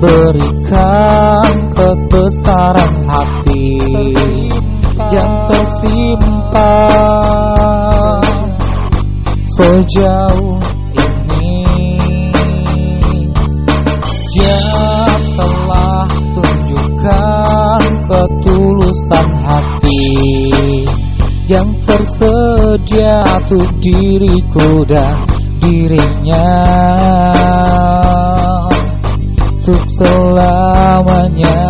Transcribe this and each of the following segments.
berikan kebesaran hati. Yang tersimpan sejauh ini. Dia telah tunjukkan ketulusan hati yang tersedia untuk diriku dan dirinya. Untuk selamanya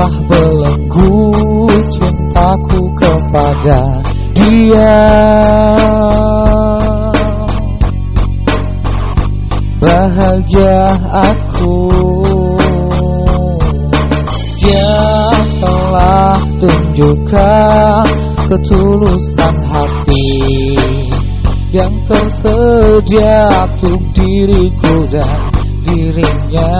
Terlepaslah belenggu cintaku kepada dia. Bahagia aku. Dia telah tunjukkan ketulusan hati Yang tersedia untuk diriku dan dirinya